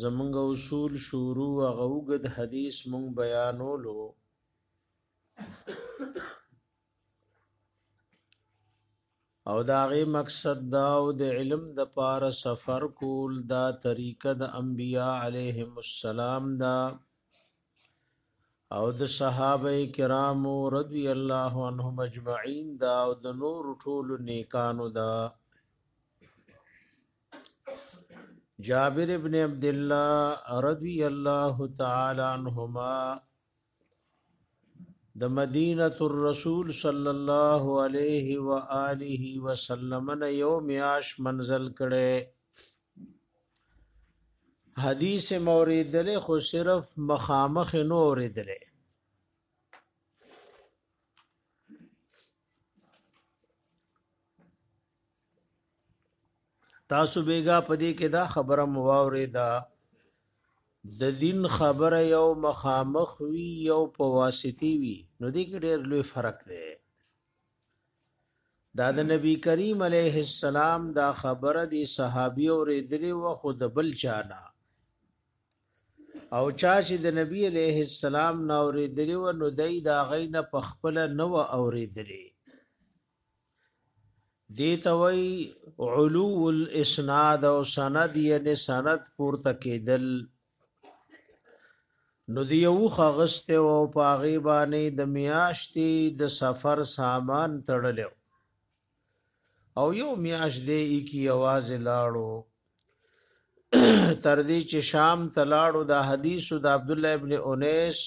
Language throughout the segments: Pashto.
زمونږ اصول شروع هغه وګد حدیث مونږ بیانولو او دا غي مقصد دا او د علم د پار سفر کول دا طریقه د انبیاء علیهم السلام دا او د صحابه کرامو رضی الله عنهم اجمعین دا او د نور ټول نیکانو دا جابر ابن عبد الله رضی الله تعالی عنهما د مدینه الرسول صلی الله علیه و آله وسلم نه یو میاش منزل کړي حدیث موریدل خو صرف مخامخ نو اوریدل تاسو بیګا پدې کې دا خبره مو واورې دا د دین خبره یو مخامخ وی یو په واسطي وی نو دې کې ډېر لوی فرق دی دا د نبی کریم علیه السلام دا خبره دی صحابي اورېدلې و خو د بل چانه او چا چې د نبی علیه السلام نه اورېدلې و نو دای دا غینه په خپل نو اورېدلې دیتا وی علو الاسناد او سند یعنی سند پورته کېدل نو دی یو خغسته او پاغي باندې د میاشتې د سفر سامان تړلو او یو میاش دی کی आवाज لاړو تر دې چې شام تلاړو دا حدیث د عبد الله ابن انیس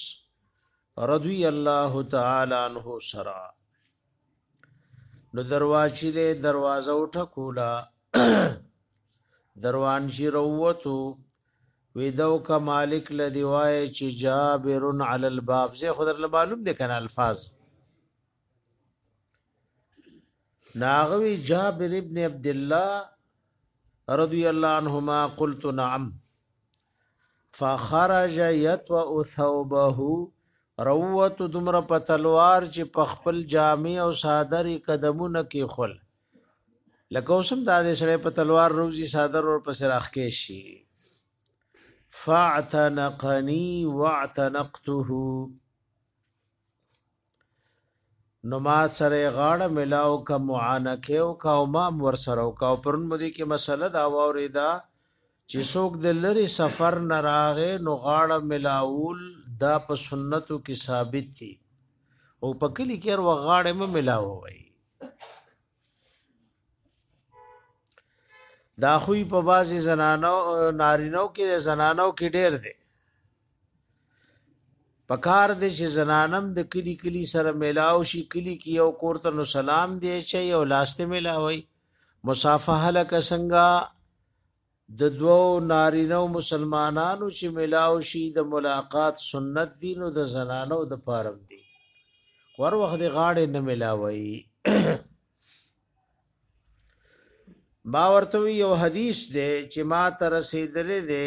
رضی الله تعالی عنہ سره نو درواچی دی دروازه وټکولا دروان شي روتو ویدو کا مالک لدی وای چې جابر علی الباب زه خدر له معلوم دي کنه الفاظ ناغوی جابر ابن عبد الله رضی الله عنهما قلت نعم فخرج يتوأ ثوبه راووتو دومره په تلوار چې په خپل جامې او صادر یې قدمونه کېښول. لکه اوس هم دا دی سړی په تلوار روزي صادر ورپسې راښکې شي. فاعتنقني واعتنقته نو ما سره غاړه ملاو که معانکه او که او مام ورسره او که پرون مو دې کې مسله دا واورېده چې څوک د لری سفر نه راغې نو غاړه ملاول دا په سنتو کې ثابت دي او په کلی کې ور غاړه م ملاو وي دا خوې په بازي زنانو نارینو کې زنانو کې ډېر دي پکار دې چې زنانم د کلی کلی سره ملاو شي کلی کې یو کورته نو سلام دی چې یو لاسته ملاوي مصافحه لکه څنګه د دوو نارینه او مسلمانانو چې ملاو شي د ملاقات سنت دي نو د زنانو د پارم دي خور وخت غاړې نه ملاوي ما ورته یو حدیث دی چې ما تر رسیدلې دی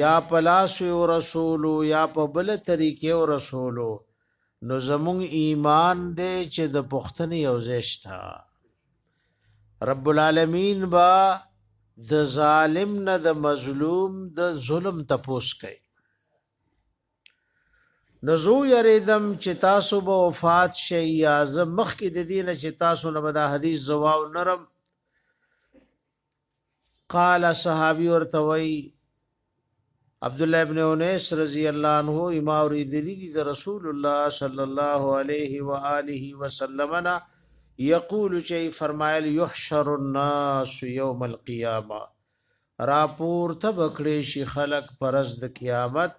یا په لاس یې ورسولو یا په بله طریقه ورسولو، نو زمونږ ایمان دی چې د پوښتنې یو ځای شته. رب العالمین به د ظالم نه د مظلوم د ظلم تپوس کوي. نو زو یریدم چې تاسو به وفات شئ یا زه مخکې د دې نه چې تاسو نه به دا حدیث ځواب نرم قال صحابي ورته وای عبد الله ابن انس رضی الله عنه ما اوریدلی دی رسول الله صلی الله علیه و آله وسلم نا یقول چی فرمایل یحشر الناس یوم القیامه راپور تبکړی شي خلق پرز د قیامت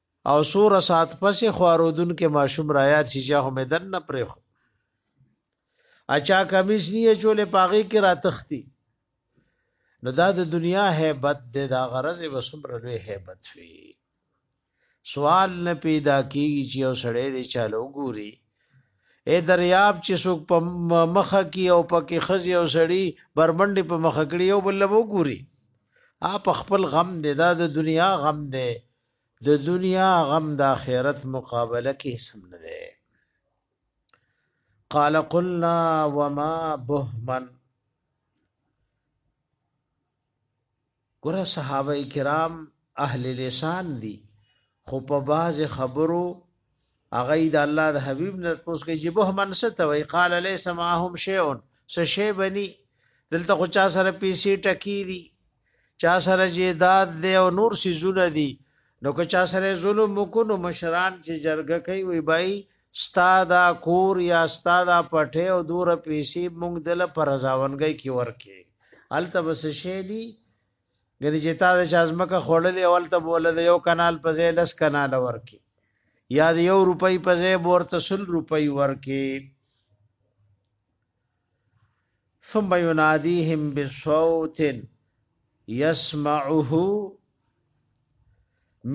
او سور سات پس خورودن کې ماشوم را یاد شي چې هم دن نه پرې خو اچا کمیس نیه چولې پاغي کې را تختی نو دا د دنیا hebat د دا غرض وسمره لوی hebat وی سوال نه پیدا کیږي چې او سړی دی چالو ګوري اے دریاب چې څوک په مخه کې او پکې خزي او سړی برمنډي په مخه کړی او بل وو ګوري اپ خپل غم دی دا د دنیا غم دی د دنیا غم د اخرت مقابله کې سم نه دی قال قلنا وما بهمن ګره صحابه کرام اهل لسان دي خو په باز خبرو هغه د الله د حبيب نه پوس کې چې به من څه ته وي قال ليس معهم شيء سشي بني دلته خو چا سره پیسې ټکی دي چا سره جیداد دی او نور سيزونه دي نو که چا سره ظلم وکونو مشران چې جرګه کوي وي بای ستا دا کور یا ستا دا پټه او دور پیسې مونږ دل پر ځاونګي کې ورکه الته بس شي دي ګنې چې تا د چازمکه خوړلې اول ته بوله د یو کانال په ځای لس کانال ورکې یا د یو روپۍ په ځای ورته سل روپۍ ورکې ثم يناديهم بصوت يسمعه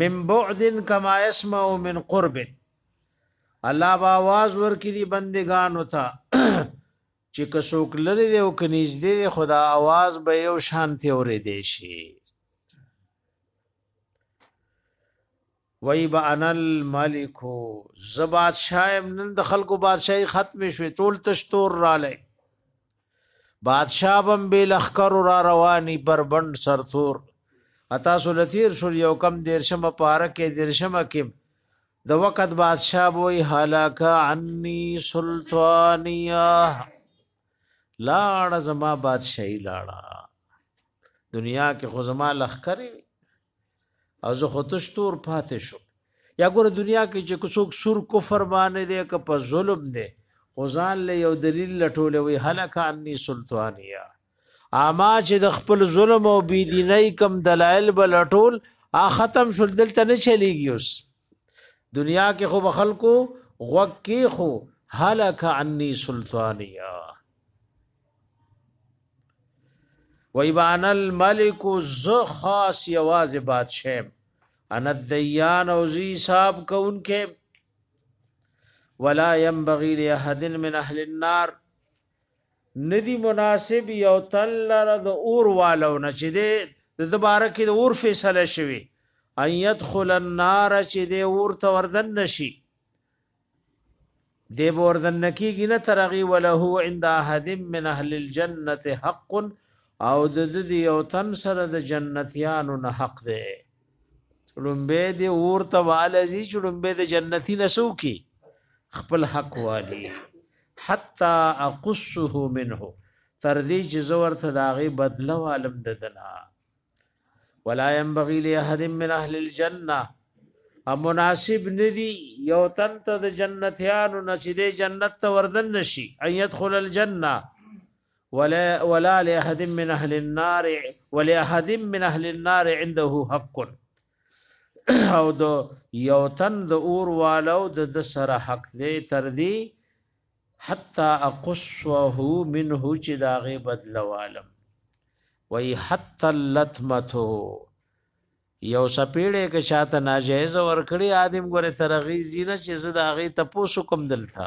من بعد كما يسمع من قرب الله با आवाज ورکې دي بندگانو ته چې که څوک لري دی او که نږدې دی خو دا اواز به یو شانتې اورېدی شي وای با انا الملک ز بادشاہ نن د خلکو بادشاہي ختم شوه ټول تشتور رااله بادشاہ بم به لخر را رواني بربند سرتور اتا سولتیر شو یو کم دیرشمه پارکه دیرشمه کې د وخت بادشاہ بوئی هلاک عني سلطانیه لاړه زما بادشاہي لاړه دنیا کې خو زما لخرې او زه خو تشتور پاتې شو یا ګوره دنیا کې چې څوک سور کفر باندې دی که په ظلم دی خو ځان له یو دلیل لټولې وي هلاک عني سلطانیه اما چې د خپل ظلم او بی دینۍ کم دلایل بل ټول ا ختم شول دلته نه چلیږي اوس دنیا کې خو خلکو غوږ کې خو هلک عني سلطانیا ویبان الملک ز خاص یواز بادشاہ ان الدیان او زی حساب کون کې ولا ينبغي لاحد من اهل النار ندی مناسب یو تن لره د اور والو نه چې دی د دوباره کې د اور فیصله شوی ان يدخل النار چې دی اور ته وردن نشي دی به وردن نکیږي نه ترغي وله عند احد من اهل الجنه حق او د دې یو تن سره د جنتیانو نه حق دی لومبه دی اور ته والزی چې لومبه د جنتی نسو کی خپل حق والی حتا اقصه منه تر دې چې زور ته داغه بدله عالم ددنا ولا ينبغي لاحد من اهل الجنه ا مناسب ندی یو تن ته د جنتیانو نشیدې جنت ته وردن نشي ايت خل الجنه ولا ولا لاحد من اهل النار ولا احد من اهل النار عنده حق او دو یو تن د اور والو د سره حق دی تر دی حتا اقصه منه چې دا غي بدلوالم وای حتا لتمته یو سپیړې کې شاته ناجیز ور کړی ادم ګره ترغی زینه چې زدا غي تپوس کوم دلته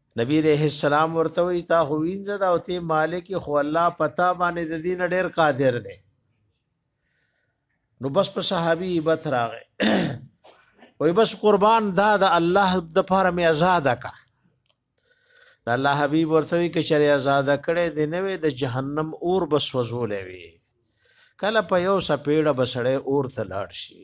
نبی علیہ السلام ورته وی تا خو وینځه دا او ته مالک خو الله پتا باندې د دین ډیر قادر دی نو بس په صحابي بت راغې وای بس قربان دا د الله د پاره می آزاد کا د الله حبیب ورته وی چې چرې آزاد کړي دی نه وي د جهنم اور بس وزولې وي کله په یو سپېړه بسړې اور ته لاړ شي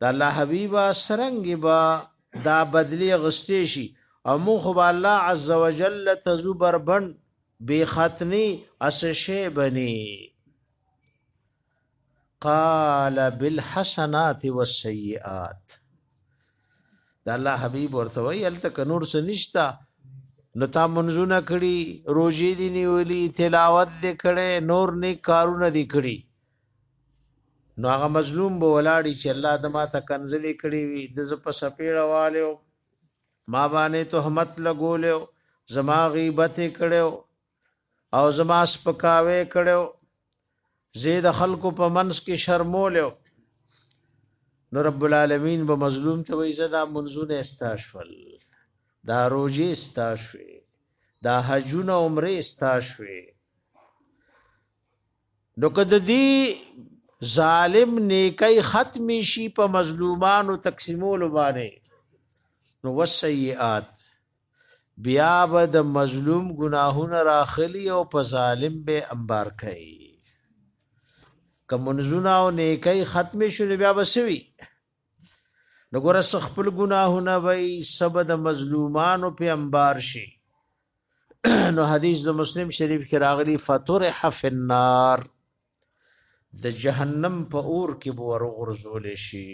د الله حبیبه سرنګې به دا بدلی اغستې شي او مونږ خو به الله عز وجل ته ځو بربنډ بې ختنی اس شی بني قال بالحسنات والسيئات دا الله حبيب ورته وی الته ک نور څه نشتا نو تا منځونه کړي روزي دي نیولي تلاوت دې کړي نور نیک کارونه دي کړي نو هغه مظلوم به ولاړی چې الله د ما ته کنځلې کړې وي د ز په سپېړه والو ما باندې تهمت لګولیو زما غیبت کړو او زما سپکاوي کړو زید خلکو په منس کې شرمولیو نو رب العالمین به مظلوم ته وي زدا منزونه استاشول دا روزي استاشوي دا حجونه عمره استاشوي نو که د دې ظالم نیکي ختمې شي په مظلومانو تقسیمولو باندې نو وسیئات بیا به د مظلوم ګناهونه راخلی او په ظالم به انبار کوي که منځونه او نیکي ختمې شي نو بیا به سوي نو ګوره خپل ګناهونه وي سبد مظلومانو په انبار شي نو حدیث د مسلم شریف کې راغلی فطرح فی النار د جهنم په اور کې به ورغورځول شي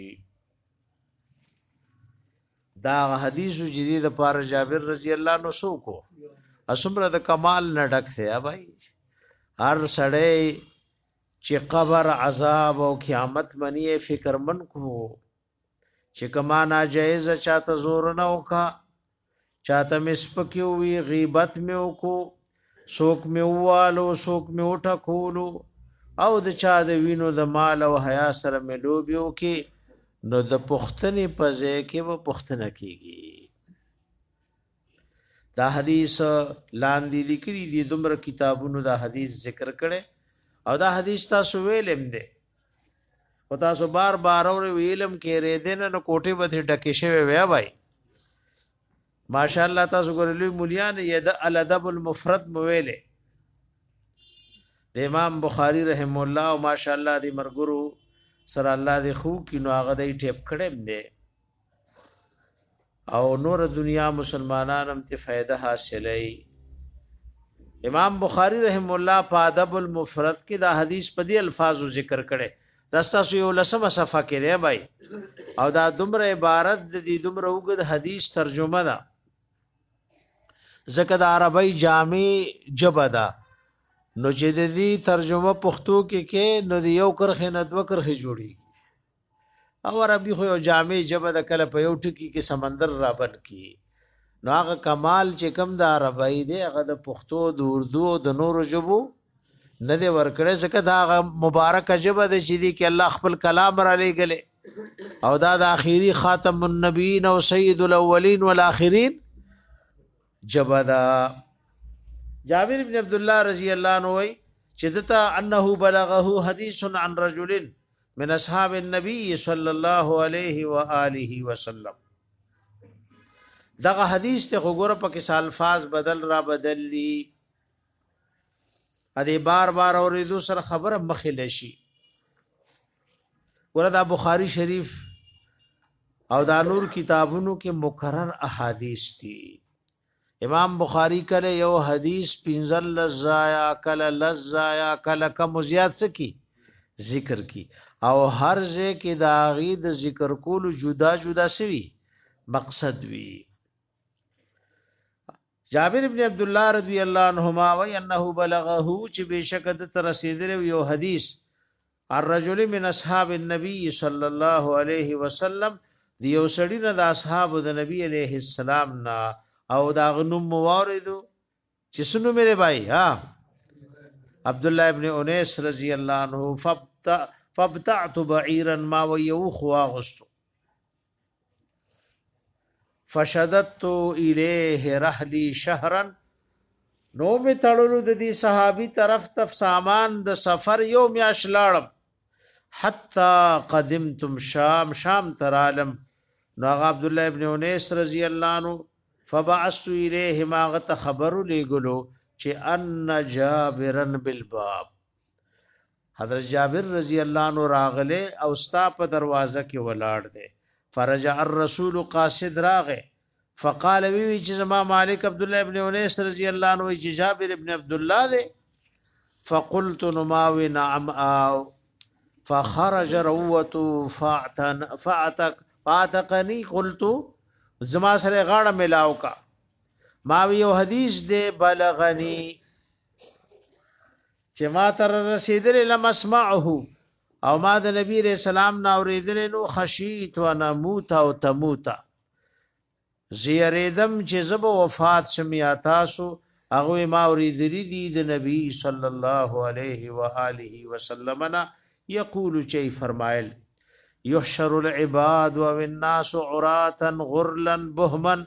دا حدیث جدید پر جابر رضی الله عنه سو کو اسمره د کمال نه ډک دی بھائی هر سړی چې قبر عذاب او قیامت منی فکر من کو چې کما ناجایز چاته زور نه وکا چاته مې سپکې ووي غیبت مې وکړو څوک مې ووالو څوک مې وټکولو او د چا د وینو د مال او حیا سره مې لوبې وکړي نو د پښتنې په ځای کې به پښتنه کېږي دا حدیث لاندې لیکلي دي دومره کتابونو دا حدیث ذکر کړي او دا حدیث تاسو ویلم دی او تاسو بار بار اور ویلم کې رې دین نو کوټه به ډکه شوی وی وای ماشاءالله تاسو ګورلې مليان ید الادب المفرد مویلې د امام بخاری رحم الله او ماشاءالله دی مرګرو سره الله دی خو کینو هغه دی ټیپ کړم دی او نور دنیا مسلمانان هم ته فائده حاصلای امام بخاری رحم الله په ادب المفرد کې دا حدیث په دې الفاظو ذکر کړي دا تاسو یو لسمه صفه کې دی بای او دا دومره عبارت د دې دومره وګد حدیث ترجمه ده ځکه د عربی جامع جبه ده نو چې د دې ترجمه پښتو کې کې نو د یو کرخه نه دوه کرخه جوړي او عربي خو یو جامع ژبه ده کله په یو ټکي کې سمندر رابن کی نو هغه کمال چې کم د عربی دی هغه د پښتو د اردو او د نورو ژبو نه دی ورکړی ځکه دا هغه مبارکه ژبه ده چې دی کې الله خپل کلام را لېږلی او دا د آخري خاتم النبیین او سید الاولین والآخرین ژبه ده جابر بن عبد الله رضی الله عنه وایي چې دته انه بلغه حدیث عن رجلن من اصحاب النبي صلى الله عليه واله وسلم دغه حدیث ته وګوره په کې الفاظ بدل را بدل دي ا دې بار بار اورېدو سره خبره مخې لشي وردا بخاری شریف او دا نور کتابونو کې مکرر احادیث دي امام بخاری کله یو حدیث پنځل لزایا کله لزایا کله کم زیات سکی ذکر کی او هر ځای کې دا غي د ذکر کول جدا جدا سوي مقصد وی جابر ابن عبد الله رضی الله عنهما وی انه بلغه چې بشک د تر رسیدل یو حدیث الرجل من اصحاب النبی صلی الله علیه وسلم د یو سړی نه د اصحاب د نبی علیه السلام نه او دا غنوم مواردو چې سنو مې بای ها عبد الله ابن انیس رضی الله عنه فبت فبتعت بعیرا ما ویو خوا غستو فشددت الیه رحلی شهرا نو می تړلو د دې صحابي طرف ته سامان د سفر یو میاش لاړم حتا قدمتم شام شام ترالم نو هغه عبد الله ابن انیس رضی الله عنه فبعثت الیه ما غت خبر لګلو چې ان جابرن بالباب حضرت جابر رضی الله عنه راغلی او ستا په دروازه کې ولاړ دی فرجع الرسول قاصد راغی فقال وی وی چې زما مالک عبد الله ابن انیس رضی الله عنه چې جابر ابن عبد الله دی فقلت نماوي نعم او فخرج روت فاعتن فاعتق فاعتقني قلت زما سره غاړه ملاو کا ما یو حدیث دی بلغنی چې ما تر رسیدل لم اسمعه او ما د نبی رسول سلام نه اوریدل نو خشیت و نموت او تموت زیریدم چې زب وفات شم یا تاسو هغه ما اوریدل دي د نبی صلی الله علیه و آله وسلم نه یقول چی فرمایل یحشر العباد و الناس عراتا غرلا بهمن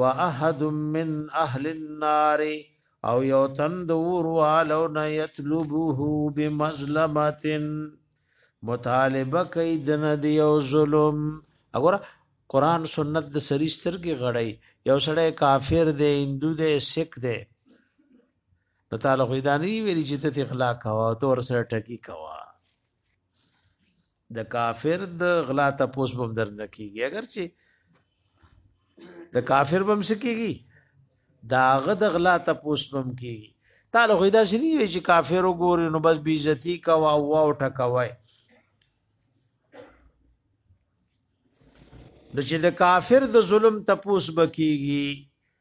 واحد من اهل النار او یو تن د اور والو نه یطلبه بمظلمه مطالبه کوي د نه دی او ظلم وګوره قران سنت د سری سترګې غړی یو سړی کافر دی هندو دی سکھ دی نو تعالی خو دا نه ویلي چې ته غلا کوه او ته ورسره ټکی کوه د کافر د غلا ته پوس بم در نه کیږي اگر چې د کافر بم سکیږي داغه د غلا ته پوس بم کیږي تعالی خو دا شنی وی چې کافر وګوري نو بس بی عزتی کا وا وا ټکوي د چې د کافر د ظلم تپوس بکیږي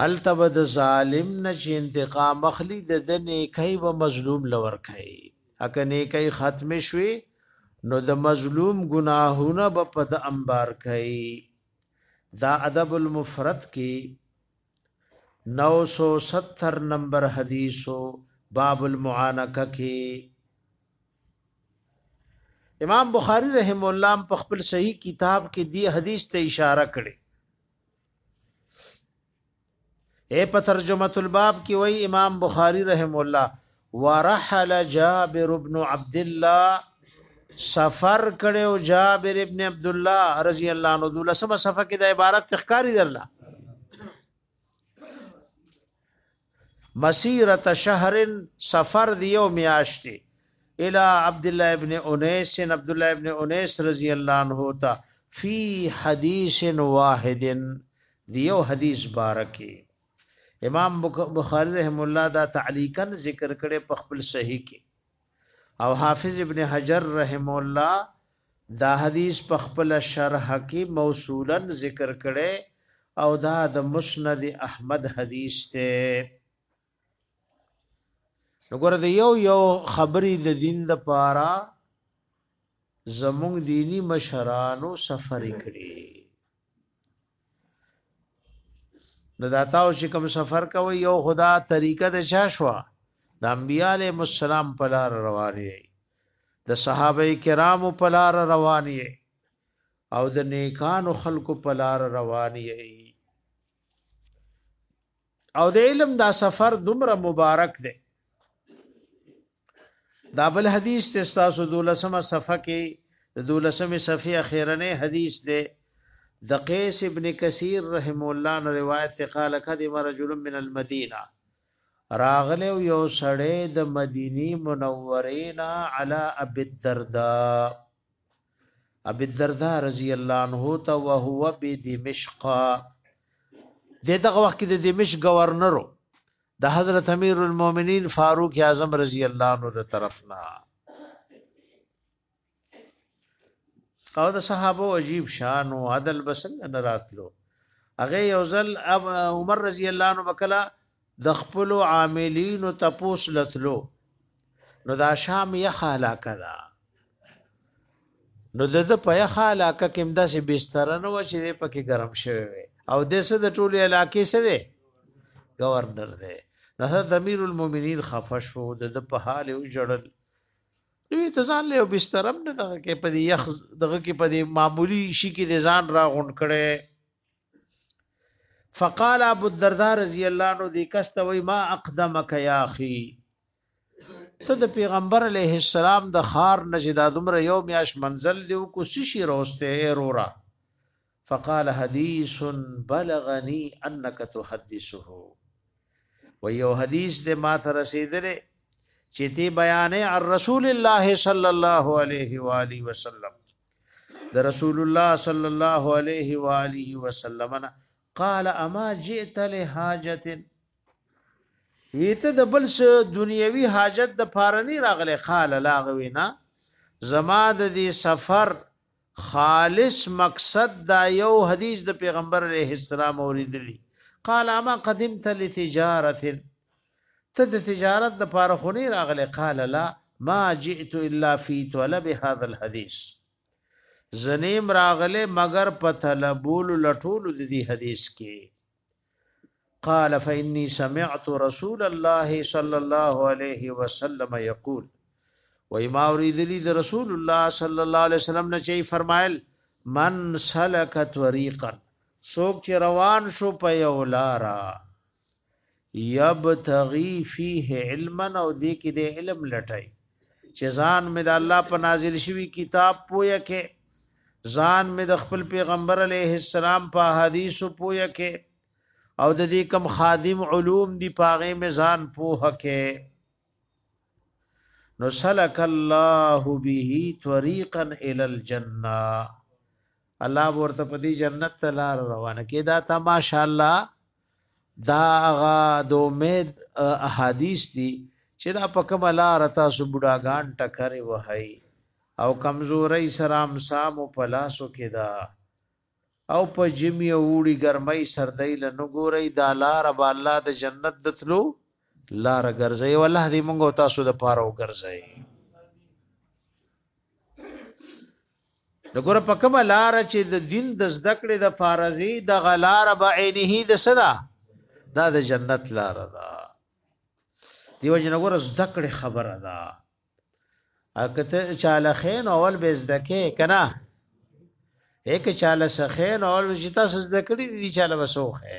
هلته به د ظالم نه چې انتقام اخلي د ده نیکۍ به مظلوم له ورکوي که نیکۍ ختمې شوې نو د مظلوم ګناهونه به په د انبار کوي دا ادب المفرد کې 970 نمبر حدیثو باب المعانقه کې امام بخاری رحم الله په خپل صحیح کتاب کې دی حدیث ته اشاره کړي اے په ترجمه الباب کې وای امام بخاری رحم الله ورحل جابر ابن عبد الله سفر کړو جابر ابن عبد الله رضی الله عنه دلسمه صفه کې د عبارت تخکاری درلا مسیرت شهر سفر دیو میاشتی الى عبد الله ابن انیس عبد الله ابن انیس رضی الله عنه تا فی حدیث واحد دیو حدیث بارکی امام بخاری رحم الله دا تعلیقا ذکر کړي په خپل صحیح کې او حافظ ابن حجر رحم الله دا حدیث په خپله شرح کي موصولاً ذکر کړی او دا د مسند احمد حدیث دی. نو ګوره د یو یو خبري د دین د پاره زمونږ دینی مشرانو سفر کړی. نو دا تاسو چې کوم سفر کوي یو خدا طریقه د چا شو د انبیاله مسالم په لار روان یې د صحابه کرامو په لار روان یې او د نیکانو خلکو په لار روان یې او د علم دا سفر دومره مبارک دی دا بل حدیث ته تاسو دولسمه صفحه کې د دولسمه صفحه اخیرنه حدیث دی د قیس ابن کثیر رحم الله نو روایت ته قال قدم رجل من المدینه راغله یو سړی د مدینی منورینا علی ابي الدرداء ابي الدرداء رضی الله عنه ته وهو بدمشق د دغه وخت کې د دمشق گورنرو د حضرت امیر المؤمنین فاروق اعظم رضی الله عنه د طرفنا او د صحابه عجیب شان او عدل بسنګ نه راتلو هغه یو ځل عمر رضی الله عنه وکلا د خپلو عاملینو تپوس له تلو، نو دا شام یخه علاقه ده، نو د ده په یخه علاقه کې همداسې بستره نه وه چې دی پکې ګرم شوی وی او دی څه د ټولې علاقې څه دی ګورنر دی نو حضرت امیر المؤمنین خفه شو د ده په حال یې وژړل دوی ته ځان له یو بستر هم نه دغه کې په دې یخ دغه کې په دې معمولي شي کې د ځان راغونډ کړی فقال ابو الدرداء رضی الله عنه دې کس ته وای ما اقدمک یا اخي ته د پیغمبر علیه السلام د خار نجدا دمر یو میاش منزل دی او کو سشي روسته ایرورا فقال حدیث بلغنی انک تحدثه و یو حدیث د ما ته رسیدلې چې تی بیان الرسول الله صلی الله علیه و آله وسلم د رسول الله صلی الله علیه و آله وسلم قال اما جئت لحاجه ویته د بل څه دنیوي حاجت د پاره نه راغله قال لا غوینا زما د دې سفر خالص مقصد دا یو حدیث د پیغمبر علیه السلام اوریدلی قال اما قدمت لتجاره ته د تجارت د پاره خونی راغله قال لا ما جئت الا في طلب هذا الحديث زنیم راغله مگر په طلبول لټول د دې حدیث کې قال فإني سمعت رسول الله صلى الله عليه وسلم يقول وای ما اوریدلی د رسول الله صلی الله علیه وسلم نه چي فرمایل من سلک طریقا سوک چې روان شو په یو لارا یبتغي فيه علما او دې کې د علم لټای چې ځان مې د الله په نازل شوی کتاب پوهه کې ځان مې د خپل پیغمبر علیه السلام په حدیثو پوهه کې او د دې کم خادم علوم دی پاغه مې ځان پوهه کې نو سلک الله به طریقا ال الجنه الله ورته په دې جنت ته لار روانه کې دا تا ماشاءالله دا هغه د امید احادیث دي چې دا په کومه لار تاسو بډاګان ټکرې وهي او کمزوري سره امسام په لاسو کې دا او په جمی او وړي ګرمۍ سردۍ له نګوري دا لار به الله د جنت دتلو لار ګرځي او الله دې موږ تاسو د پاره وګرځي د ګوره په کومه لار چې د دین د زده کړې د فارزي د غلار به عینه د صدا دا د جنت لار ده دیو جن ګوره زده کړې خبره ده اکته چاله خین اول به زده کې کنه یک چاله سخین اول چې تاسو زده کړې دي چاله وسوخه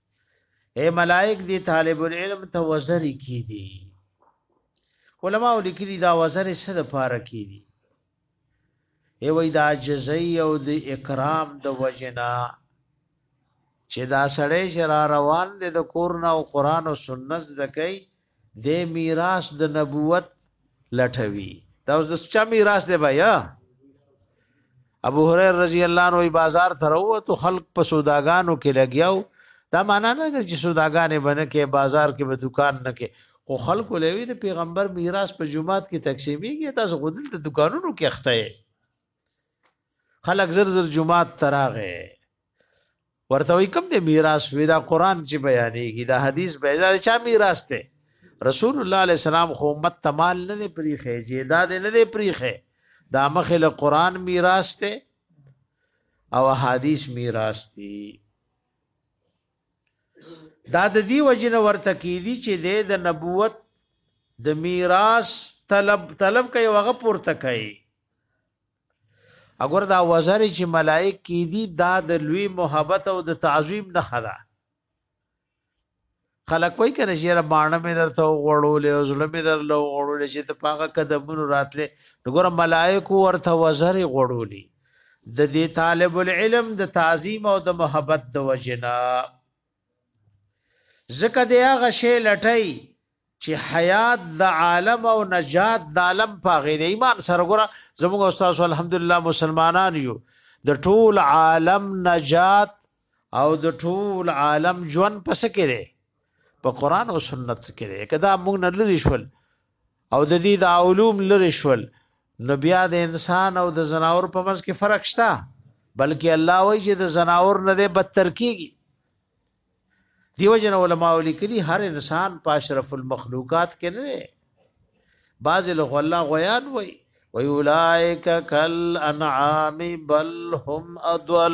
اے ملائک دی طالب العلم ته وزر کی دی علماء لیکلی دا وزر څه د پاره کی دی ای وای دا جزئی او د اکرام د وجنا چې دا سړی چې را روان دی د کور نه او قران او سنت زکای دی میراث د نبوت لټوي دا اوس د چا میراث دی بیا ابو هريره رضی الله عنه بازار ته وروته خلق په سوداګانو کې لګیاو دا معنا نه چې سوداګانې باندې کې بازار کې به دکان نه کې خو خلق لوي د پیغمبر میراث په جمعات کې تقسیمېږي تاسو غدل ته دکانونو کې اخته خلک زر زر جمعات تراغه ورته وی کوم د میراث وی دا قران چې بیانېږي دا حدیث به دا چا میراث ته رسول الله علیه السلام خو امت تمال نه دی پریخه جیداد نه دی پریخه دا مخه له قران میراث ته او حدیث میراث دی دا د دی وجنه ورته کی دي چې د نبوت د میراث طلب طلب کوي هغه پورته کوي اګور دا وزر چې ملائک کی دي دا د لوی محبت او د تعظیم نه خدا خلک وای کنه چې را باندې مې درته وړول او زړه مې در لو وړول چې ته پاګه قدمونو راتله وګور ملائک ورته وزر وړولي د دې طالب العلم د تعظیم او د محبت د وجنا ځکه دی هغه شی لټای چې حیات د عالم او نجات د عالم پاغې د ایمان سره ګره زموږ استاد الحمدلله مسلمانان یو د ټول عالم نجات او د ټول عالم ژوند پس کې دی په قران او سنت کې دی کدا موږ نه لری شول او د دې دا علوم لری شول نو بیا د انسان او د زناور په منځ کې فرق شته بلکې الله وایي چې د زناور نه ده بدتر کیږي دیو جن علماء لیکلي هر انسان په اشرف المخلوقات کې نه دی بعض له الله غیان وایي وی اولائک کل انعام بل هم ادول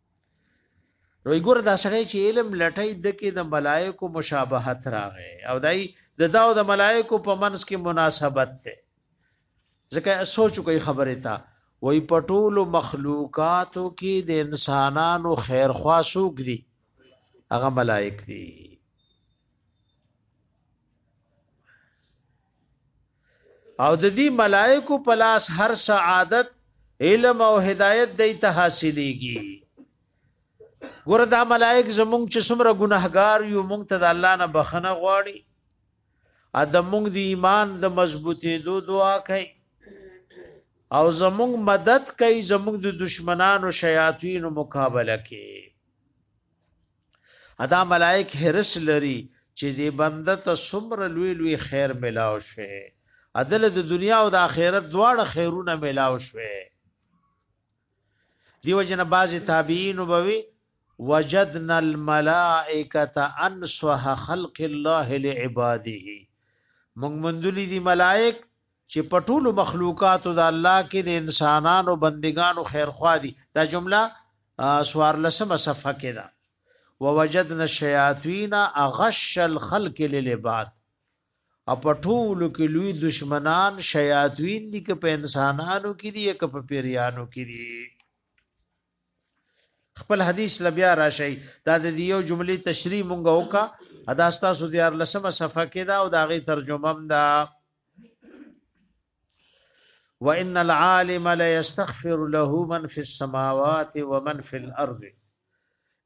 نو ګور دا سره چې علم لټۍ د کې د ملائکو مشابهت راغې او دای د دا او د ملائکو په منځ کې مناسبت ده ځکه سوچ کوي خبره تا وای پټول مخلوقاتو کې د انسانانو خیر خواسوک دي هغه ملائک دي او د دې ملائکو په لاس هر سعادت علم او هدایت دی ته حاصلېږي ګور دا ملائک زمونږ چې څومره ګناهګار یو مونږ ته د الله نه بخنه غواړي ا د مونږ د ایمان د مضبوطې دو دعا کوي او زمونږ مدد کوي زمونږ د دشمنانو شیاطین مقابله کوي ادا ملائک حرس لري چې دې بنده ته څومره لوی لوی خیر ملاو شوی عدل د دنیا او د آخرت دواړه خیرونه ملاو شوی دیو جن باز تابعین وبوي وجدنا الملائکه انسوه خلق الله لعباده مونږ مندلې دي ملائک چي په ټولو مخلوقاتو د الله کي د انسانانو بندګانو خيرخواه دي، دا جمله څوارلسمه صفحه کي ده، ووجدنا الشياطين اغش الخلق للعباد، او په ټولو کي لوی دشمنان شياطين دي که په انسانانو کي دي که په پيريانو کي دي. خپل حديث له بيا راشئ، دا د دې يو جملې تشريح مونږ وکړه، دا ستاسو ديارلسمه صفحه کي ده او د هغې ترجمه هم ده. وان العالم لا يستغفر له من في السماوات ومن في الارض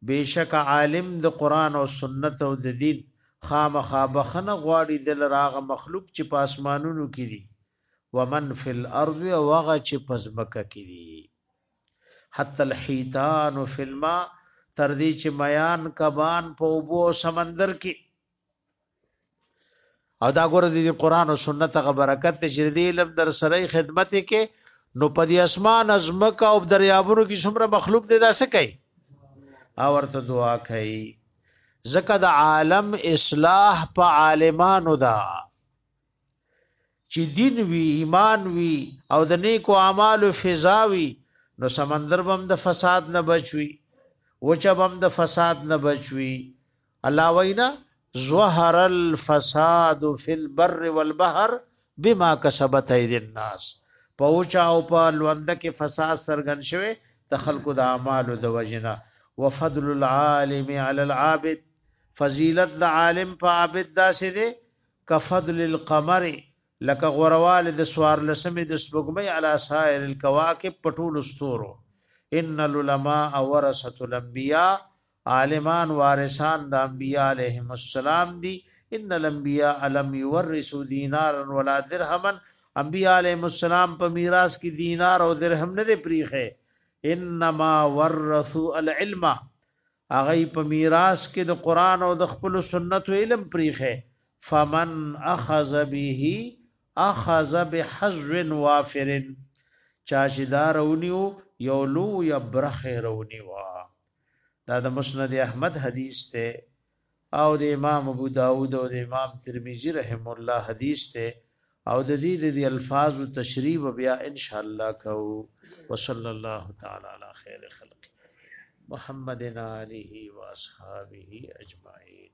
بیشک عالم د قران او سنت او د دین خامخا بخنه غواړي د لراغه مخلوق چې په اسمانونو کې دي ومن فی الارض او هغه چې پزمکه کې دي حتی الحیتان فی الماء تر دې چې میان کبان په اوبو او سمندر کې او دا ګور دي قران او سنت غ برکت چې دې علم در سره خدمت کې نو په دې اسمان ازمکه او دریابونو کې څومره مخلوق دې دا څه کوي او ورته دعا کوي زکه د عالم اصلاح په عالمانو دا چې دین وی ایمان وی او د نیکو اعمالو فضا وی نو سمندر بم د فساد نه بچوي وچه بم د فساد نه بچوي الله وینا ظهر الفساد فی البر والبحر بما کسبت اید الناس پوچا او په لوند کې فساد سرګن شوی د خلکو د اعمالو د وجنه وفضل العالم علی العابد فضیلت د عالم په عابد داسې دی کفضل القمر، لکه غوروالی د څوارلسمې د سپوږمۍ علی سائر الکواکب په ټولو ستورو، ان العلماء ورثة الانبیاء، عالمان وارثان د انبیاء علیهم السلام دي، ان الانبیاء لم یورثوا دینارا ولا درهما، انبیاء علیهم السلام په میراث کې دینار او درهم نه دی پریښی، انما ورثوا العلم، هغه یې په میراث کې د قران او د خپل سنت علم پریخه فمن اخذ به اخذ بحظ وافر چا چې دا رونیو یو لو یا برخه رونیو دا د مسند احمد حدیث ته او د امام ابو داود او د امام ترمذی رحمهم الله حدیث دی او د دې د دې الفاظو تشریح به بیا ان شاء الله کوو وصلی الله تعالی علی خیر خلق محمد علیه و اصحابہ اجمعین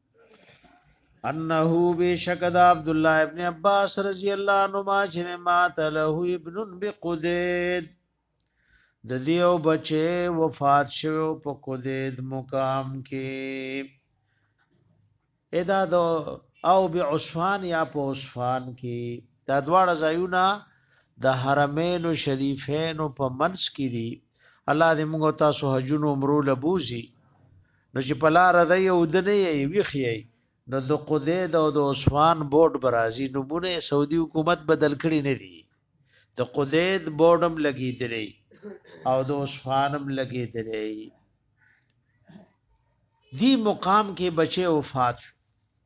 انه بشک د عبد الله ابن عباس رضی الله عنهما چې مات له ابن بقدید د دیو بچي وفات شو په قدید مقام کې ادا د او بعصفان یا په عصفان کې دا دواړه ځایونه د حرمین شریفین په منځ کې دي الله دې موږ تاسو حجونو عمرو لبوزي نو چې په لار ده یو د نه یې ویخ یې نو د قدې د او د عثمان بورډ برازي نمونه سعودي حکومت بدل کړي نه دي د قدید بورډم لګیدلی او د عثمانم لګیدلی دی مقام کې بچي وفات شو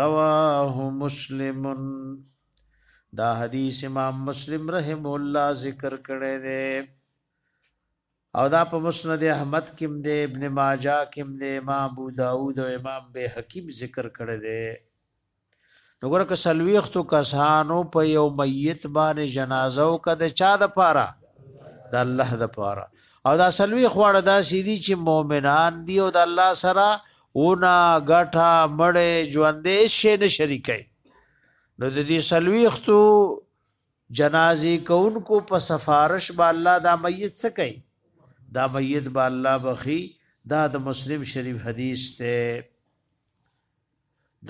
رواه مسلم، دا حدیث امام مسلم رحمه الله ذکر کړی دی او دا په مسند احمد کې هم دی، ابن ماجه کې هم دی، امام ابو داود او امام بيهقي هم ذکر کړی دی. نو ګوره که څلوېښتو کسانو په یو میت باندې جنازه وکړه د چا دپاره؟ د الله دپاره. او دا څلوېښت واړه داسې دي چې مؤمنان دي او د الله سره ونه، ګټه، مړی، ژوندی هیڅ شی نه شریکوي نو د دې سلويختو جنازي کوونکو په سفارش به الله دا میت څه کوي دا میت به الله بخي دا د مسلم شریف حدیث ته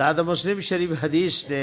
دا د مسلم شریف حدیث ته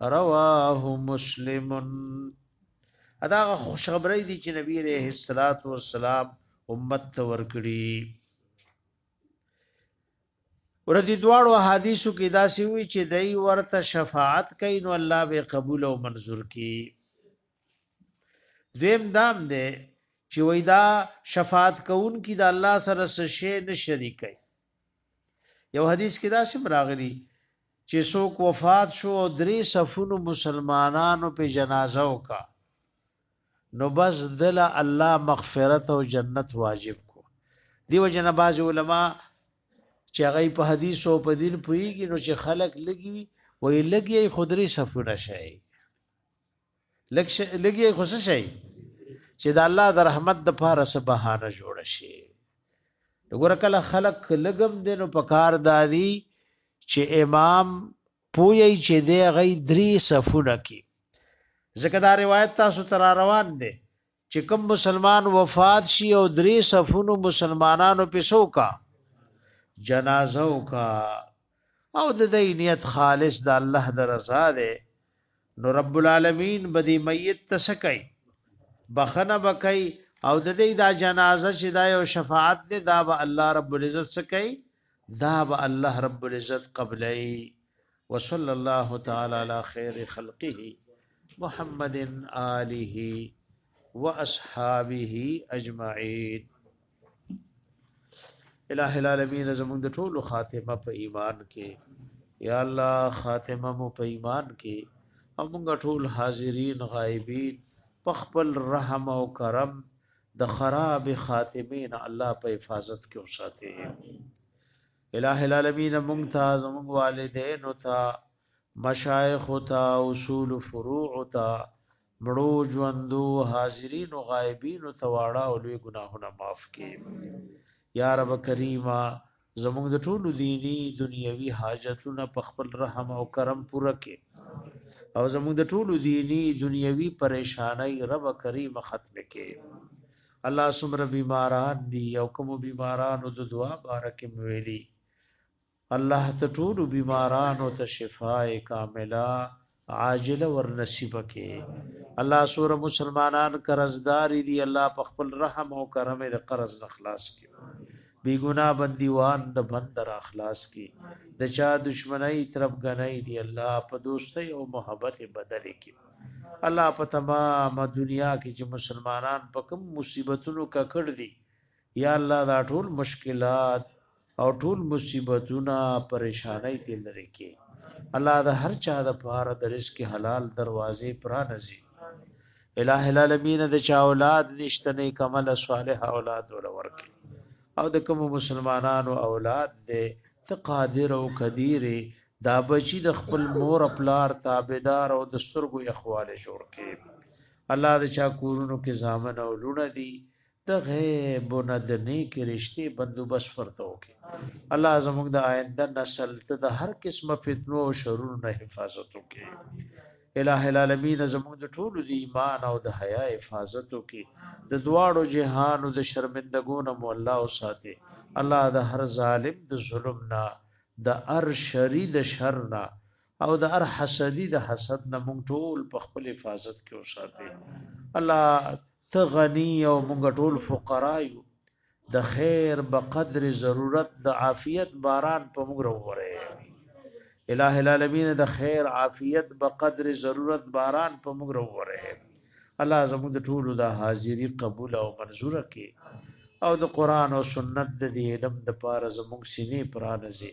رواه مسلم ادا خوشخبری دی چې نبی عليه الصلاه والسلام امت ته ورکړي ورته دواړو حدیثو کې دا سی وی چې دای ورته شفاعت کین او الله به قبول او منظور کی دیم دام دی چې وای دا شفاعت کوون کی دا الله سره څه شی نه شریکای یو حدیث کې دا سم راغلی چې څوک وفات شو او درې صفونو مسلمانانو پې جنازه وکا نو بس دل الله مغفرت او جنت واجب کو دیو جن باز علماء چې هغه په حدیث او په دین پویږي نو چې خلق لګي وي وی لګي خدري صفونه شي لګ شي لګي خو څه شي چې د الله د رحمت د پاره سه بهانه جوړ شي وګوره کله خلق لګم دینو په کار دادی چې امام پوی چې دی غي درې صفونه کی ځکه دا روایت تاسو تر روان دی چې کوم مسلمان وفات شي او درې صفونو مسلمانانو په سوکا جنازه وکا او د دې نیت خالص د الله د رضا ده نو رب العالمین به دې میت تسکای بخنه بکای او د دې دا جنازه چې دا یو شفاعت ده دا به الله رب العزت سکای دا به الله رب العزت قبلای وصلی الله تعالی علی خیر خلقه محمد آله واصحابه اجمعین الہ العالمین زمون د ټولو خاتمه په ایمان کې یا الله خاتمه مو په ایمان کې او موږ ټول حاضرین غایبین په خپل رحم او کرم د خراب خاتمه نه الله په حفاظت کې وساتي الہ العالمین مونږ ته زموږ والدین او ته مشایخ او ته اصول فروع او ته مړو ژوندو حاضرین او غایبین او تواړه او لوی ګناهونه معاف کړي یا رب کریمه زموږ د ټولو دینی دنیوي حاجتونه په خپل رحم او کرم پوره کړي او زموږ د ټولو دینی دنیوي پریشانای رب کریم ختم کړي الله سمره بیماران دي او کوم بیمارانو د دعا بارکه ویلي الله ته ټولو بیمارانو ته شفای کامله عاجله ور نصیب کې الله سور مسلمانان قرضدار دي الله په خپل رحم او کرم د قرض نه خلاص کې بی ګنا بندیوان د بند را خلاص کې د چا دشمنی طرف غنۍ دي الله په دوستۍ او محبت بدل کې الله په تمام دنیا کې چې مسلمانان په کوم مصیبتونو ککړ دي یا الله دا ټول مشکلات او ټول مصیبتونه پریشانای ته لري کې الله دا هر چا د پاره د رزق حلال دروازې پرانځي الہ العالمین د چا اولاد نشته نه کمل صالح اولاد ولور کې او د کوم مسلمانانو اولاد دې ته قادر او قدیر دا بچی د خپل مور خپلار تابعدار او د سترګو اخواله جوړ کې الله د چا کورونو کې ځامن او لونه دي د غیب نه د نیک رشتي بندوبست ورته وکي الله زموږ د آینده نسل ته د هر قسمه فتنو او شرور نه حفاظت وکي الہ العالمین زموږ د ټولو د ایمان او د حیا حفاظت وکي د دواړو جهانو د شرمندګونو مو الله او ساتي الله د هر ظالم د ظلم نه د هر شری د شر نه او د هر حسدی د حسد نه مونږ ټول په خپل حفاظت کې وساتي الله ته غنی او مونږ ټول فقرا یو د خیر بقدر ضرورت د عافیت باران په مونږ وروره الہ العالمین د خیر عافیت به قدر ضرورت باران په موږ وروره الله زموږ د ټولو د حاضری قبول او منزور کړي او د قران او سنت د علم د پاره زموږ سینې پرانځي